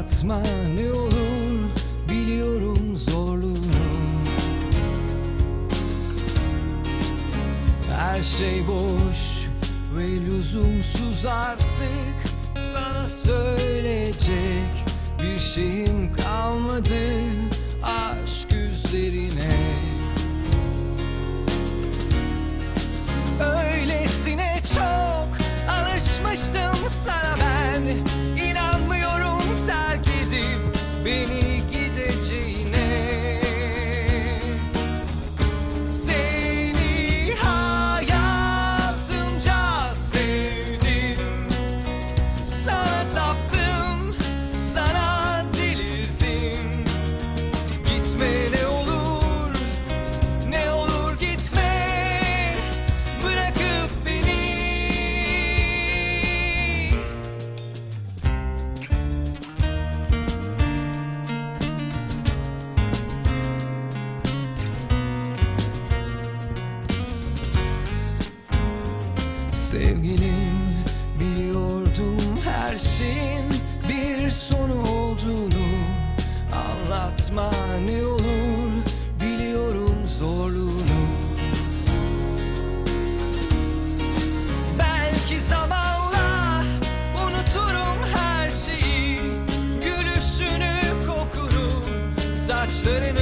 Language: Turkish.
Anlatma ne olur biliyorum zorluğunu. Her şey boş ve lüzumsuz artık. Sana söyleyecek bir şeyim kalmadı Sevgilim biliyordum her şeyin bir sonu olduğunu. Anlatma ne olur biliyorum zorluğunu. Belki zamanla unuturum her şeyi. Gülüşünü kokunu saçlarını